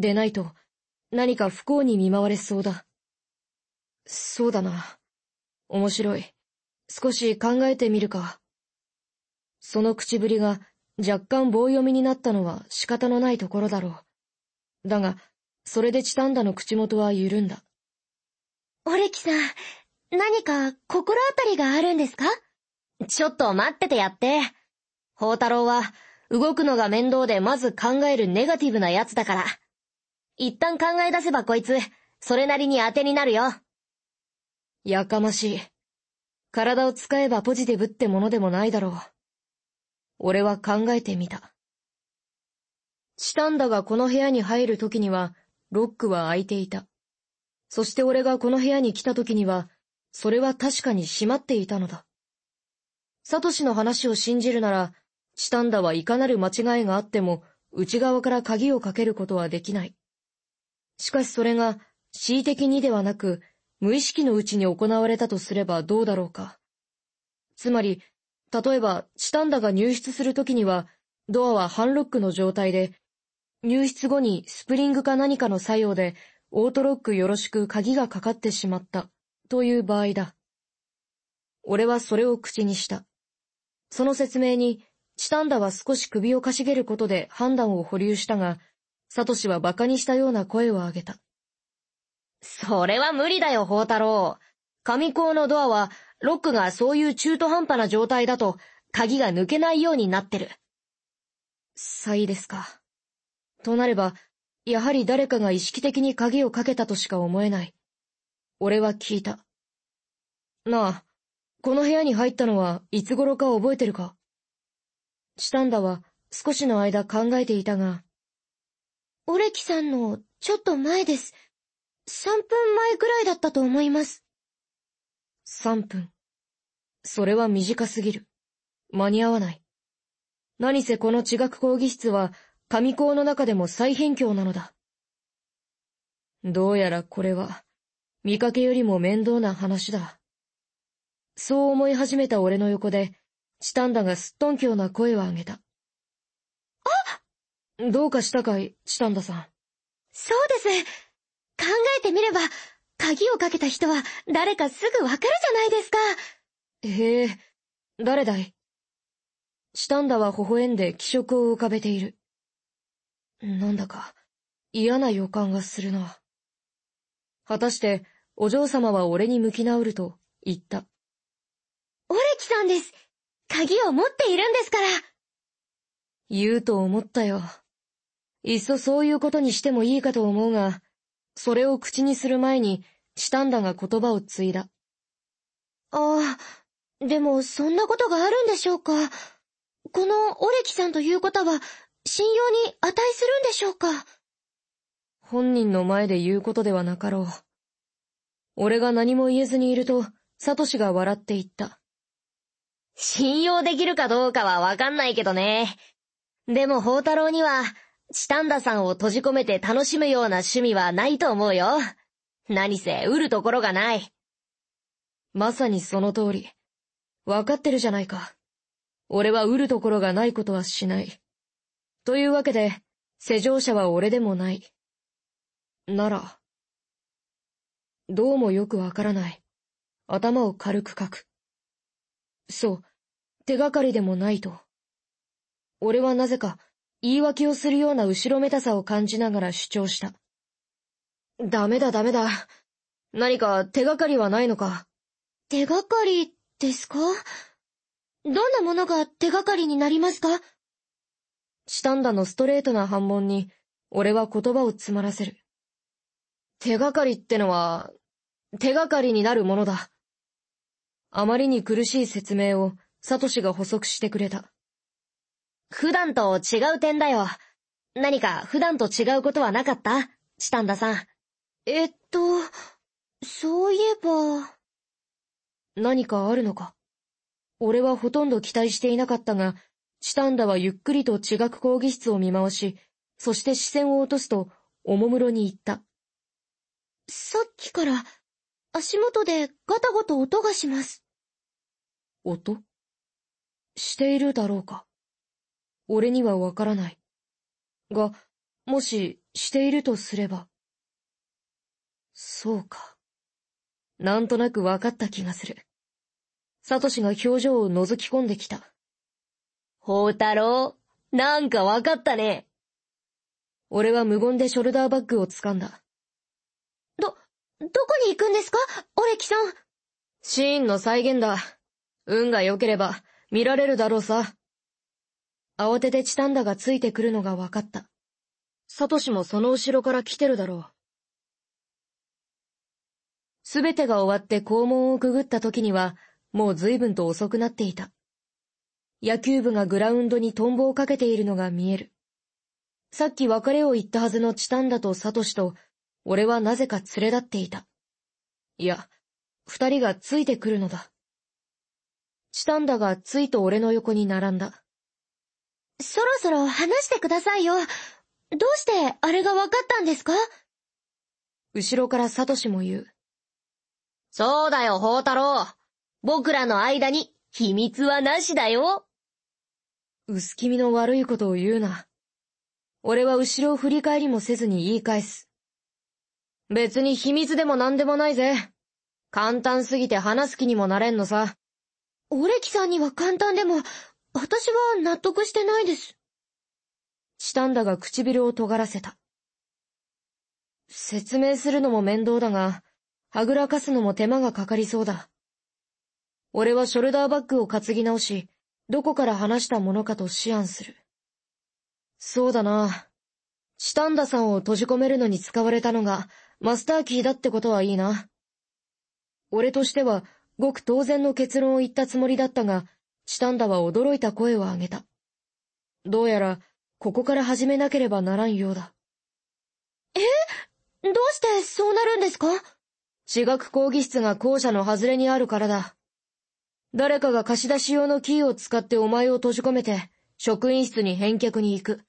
でないと、何か不幸に見舞われそうだ。そうだな。面白い。少し考えてみるか。その口ぶりが若干棒読みになったのは仕方のないところだろう。だが、それでチタンダの口元は緩んだ。オレキさん、何か心当たりがあるんですか？ちょっと待っててやって。宝太郎は、動くのが面倒でまず考えるネガティブなやつだから。一旦考え出せばこいつ、それなりに当てになるよ。やかましい。体を使えばポジティブってものでもないだろう。俺は考えてみた。チタンダがこの部屋に入る時には、ロックは開いていた。そして俺がこの部屋に来た時には、それは確かに閉まっていたのだ。サトシの話を信じるなら、チタンダはいかなる間違いがあっても、内側から鍵をかけることはできない。しかしそれが、恣意的にではなく、無意識のうちに行われたとすればどうだろうか。つまり、例えば、チタンダが入室するときには、ドアは半ロックの状態で、入室後にスプリングか何かの作用で、オートロックよろしく鍵がかかってしまった、という場合だ。俺はそれを口にした。その説明に、チタンダは少し首をかしげることで判断を保留したが、サトシは馬鹿にしたような声を上げた。それは無理だよ、宝太郎。上校のドアは、ロックがそういう中途半端な状態だと、鍵が抜けないようになってる。さいですか。となれば、やはり誰かが意識的に鍵をかけたとしか思えない。俺は聞いた。なあ、この部屋に入ったのはいつ頃か覚えてるかチタンダは少しの間考えていたが、オレキさんのちょっと前です。3分前ぐらいだったと思います。3分。それは短すぎる。間に合わない。何せこの地学講義室は、上校の中でも再辺境なのだ。どうやらこれは、見かけよりも面倒な話だ。そう思い始めた俺の横で、チタンダがすっとんきょうな声を上げた。あどうかしたかい、チタンダさん。そうです。考えてみれば、鍵をかけた人は誰かすぐわかるじゃないですか。へえ、誰だい？シタンダは微笑んで気色を浮かべている。なんだか、嫌な予感がするな。果たして、お嬢様は俺に向き直ると言った。オレキさんです。鍵を持っているんですから。言うと思ったよ。いっそそういうことにしてもいいかと思うが、それを口にする前に、チタンダが言葉を継いだ。ああ、でもそんなことがあるんでしょうか。このオレキさんということは、信用に値するんでしょうか。本人の前で言うことではなかろう。俺が何も言えずにいると、サトシが笑って言った。信用できるかどうかはわかんないけどね。でも宝太郎には、チタンダさんを閉じ込めて楽しむような趣味はないと思うよ。何せ、売るところがない。まさにその通り。わかってるじゃないか。俺は売るところがないことはしない。というわけで、施錠者は俺でもない。なら、どうもよくわからない。頭を軽くかく。そう、手がかりでもないと。俺はなぜか、言い訳をするような後ろめたさを感じながら主張した。ダメだダメだ。何か手がかりはないのか？手がかりですか？どんなものが手がかりになりますか？チタンダのストレートな反問に、俺は言葉を詰まらせる。手がかりってのは、手がかりになるものだ。あまりに苦しい説明を、サトシが補足してくれた。普段と違う点だよ。何か普段と違うことはなかった？チタンダさん。えっと、そういえば。何かあるのか？俺はほとんど期待していなかったが、チタンダはゆっくりと地学講義室を見回し、そして視線を落とすと、おもむろに言った。さっきから、足元でガタゴト音がします。音？しているだろうか？俺にはわからない。が、もし、しているとすれば。そうか。なんとなく分かった気がする。サトシが表情を覗き込んできた。宝太郎、なんか分かったね。俺は無言でショルダーバッグを掴んだ。ど、どこに行くんですか？オレキさん。シーンの再現だ。運が良ければ見られるだろうさ。慌ててチタンダがついてくるのが分かった。サトシもその後ろから来てるだろう。すべてが終わって校門をくぐった時には、もう随分と遅くなっていた。野球部がグラウンドにトンボをかけているのが見える。さっき別れを言ったはずのチタンダとサトシと、俺はなぜか連れ立っていた。いや、二人がついてくるのだ。チタンダがついと俺の横に並んだ。そろそろ話してくださいよ。どうしてあれが分かったんですか？後ろからサトシも言う。そうだよ、宝太郎。僕らの間に秘密はなしだよ。薄気味の悪いことを言うな。俺は後ろを振り返りもせずに言い返す。別に秘密でも何でもないぜ。簡単すぎて話す気にもなれんのさ。オレキさんには簡単でも、私は納得してないです。チタンダが唇を尖らせた。説明するのも面倒だが、はぐらかすのも手間がかかりそうだ。俺はショルダーバッグを担ぎ直し、どこから話したものかと思案する。そうだな。チタンダさんを閉じ込めるのに使われたのがマスターキーだってことはいいな。俺としてはごく当然の結論を言ったつもりだったが、チタンダは驚いた声を上げた。どうやら、ここから始めなければならんようだ。え？どうしてそうなるんですか？地学講義室が校舎の外れにあるからだ。誰かが貸し出し用のキーを使ってお前を閉じ込めて、職員室に返却に行く。